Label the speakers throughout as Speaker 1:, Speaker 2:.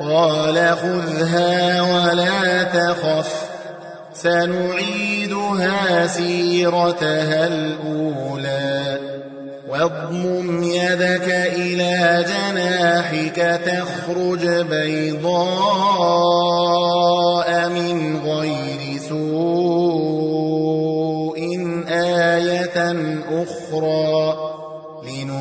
Speaker 1: قال خذها ولا تخف سنعيدها سيرتها الأولى. واضمم يدك إلى جناحك تخرج بيضاء من غير سوء آية أخرى.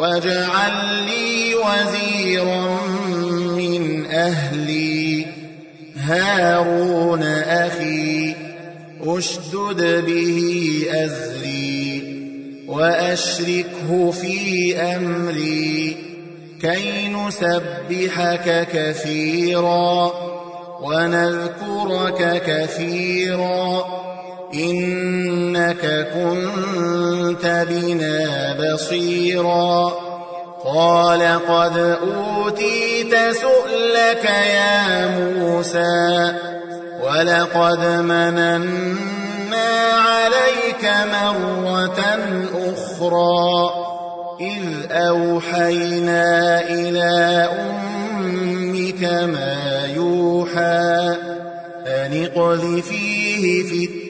Speaker 1: واجعل لي وزيرا من أهلي. هارون أخي أشدد به أزري وأشركه في أمري كي نسبحك كثيرا ونذكرك كثيرا. إنك كنت بنا بصيرا. قال قد أوتيت سؤلك يا موسى ولقد مننا عليك مرة أخرى إذ أوحينا إلى أمك كما يوحى أن اقذفيه في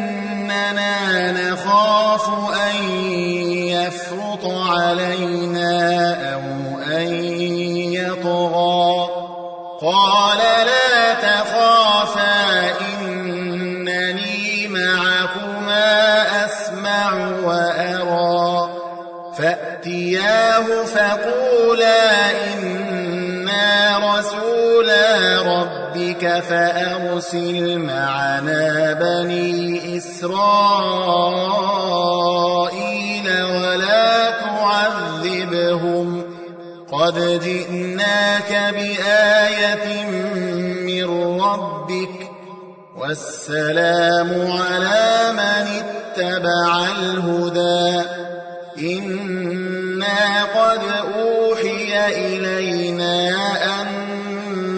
Speaker 1: فأرسل معنا بني إسرائيل ولا تعذبهم. قد جئناك بآية من ربك والسلام على من اتبع الهدى. إنا قد أوحي إلينا أن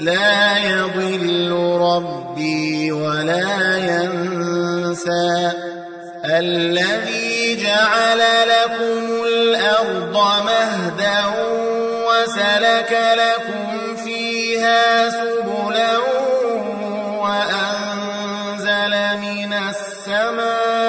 Speaker 1: لا يضل ربي ولا ينسى. الذي جعل لكم الأرض مهدا وسلك لكم فيها سبلا وأنزل من السماء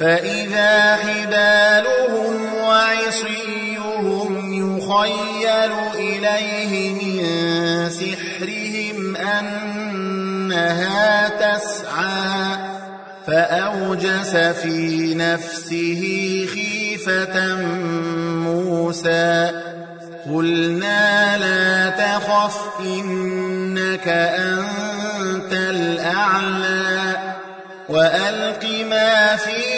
Speaker 1: فإذا حبالهم وعصيهم يخيل إليه من سحرهم أنها تسعى فأوجس في نفسه خيفة موسى قلنا لا تخف إنك أنت الأعلى وألق ما في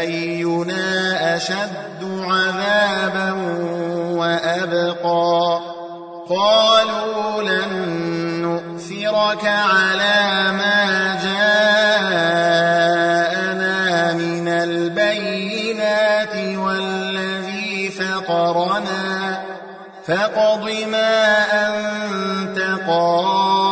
Speaker 1: أينا أشد عذابا وأبقى. قالوا لن نؤثرك على ما جاءنا من البينات والذي فطرنا. فاقض ما أنت قاض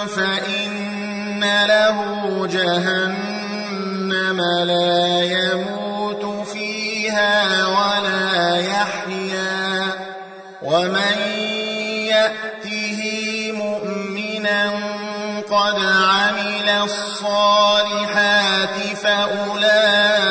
Speaker 1: له جهنم لا يموت فيها ولا يحيا ومن يأته مؤمنا قد عمل الصالحات فأولئك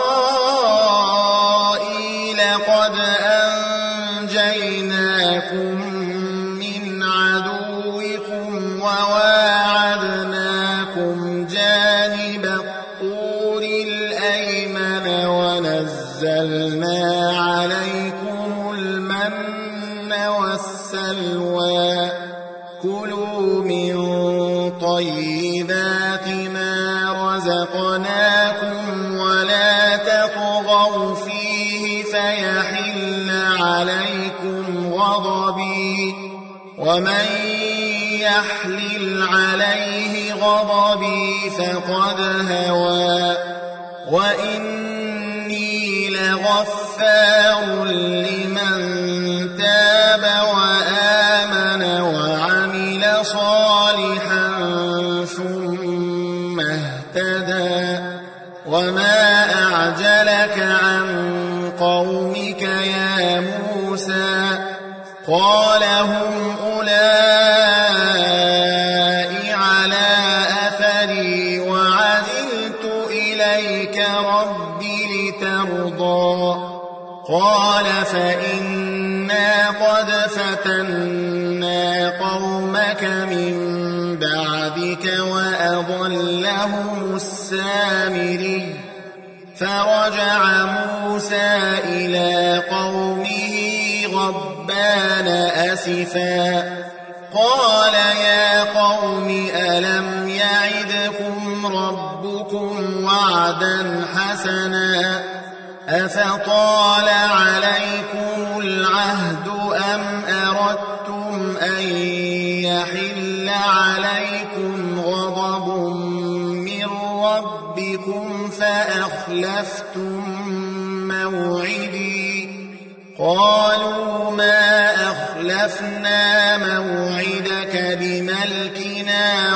Speaker 1: ومن يحلل عليه غضبي فقد هوى. وإني لغفار لمن فتنا قومك من بعدك وأضلهم السامري فرجع موسى إلى قومه غضبان أسفا قال يا قوم ألم يعدكم ربكم وعدا حسنا أفطال عليكم العهد فأخلفتم موعدي. قالوا ما أخلفنا موعدك بملكنا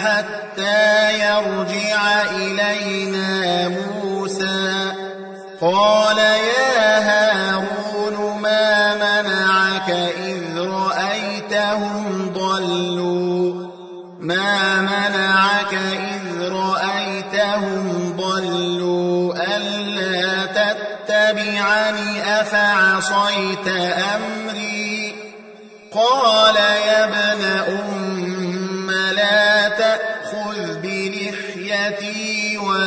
Speaker 1: حتى يرجع إلينا موسى. قال يا هارون ما منعك إذ رأيتهم ضلوا؟ ما منعك إذ رأيتهم ضلوا؟ ألا تتبعني أفعصيت أمري؟ قال يا ابن أم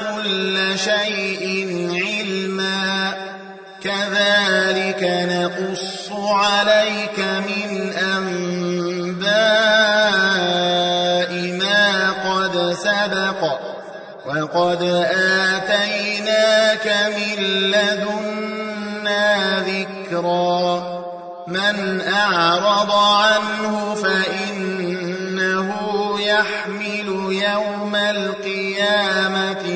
Speaker 1: كل شيء علما كذلك نقص عليك من أنباء ما قد سبق وقد آتيناك من لدنا ذكرا من أعرض عنه فإنه يحمل يوم القيامة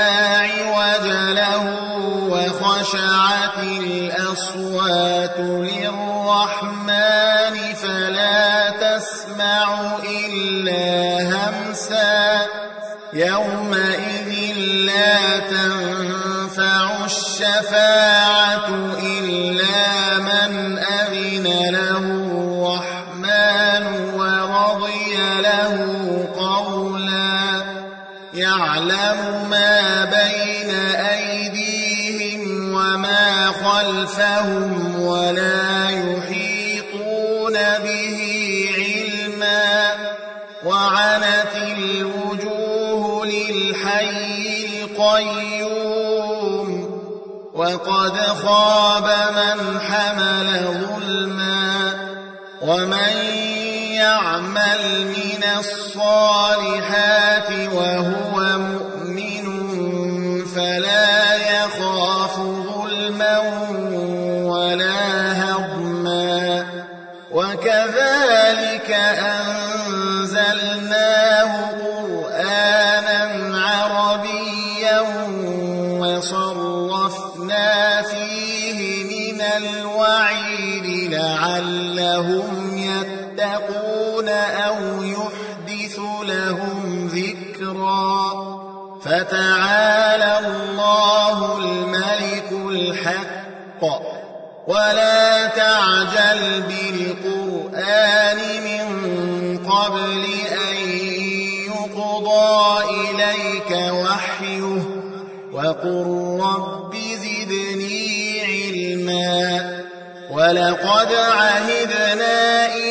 Speaker 1: وخشعت الأصوات وقد خاب من حمل ظلما ومن يعمل من الصالحات فتعالى الله الملك الحق. ولا تعجل بالقرآن من قبل أن يقضى إليك وحيه. وقل رب زدني علما. ولقد عهدنا إلى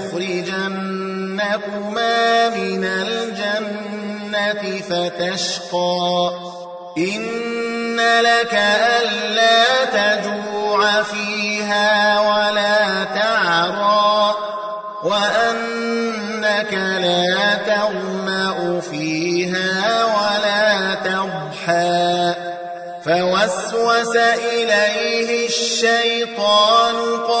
Speaker 1: يخرجنكما من الجنة فتشقى. إن لك ألا تجوع فيها ولا تعرى. وأنك لا تغمأ فيها ولا تضحى. فوسوس إليه الشيطان قال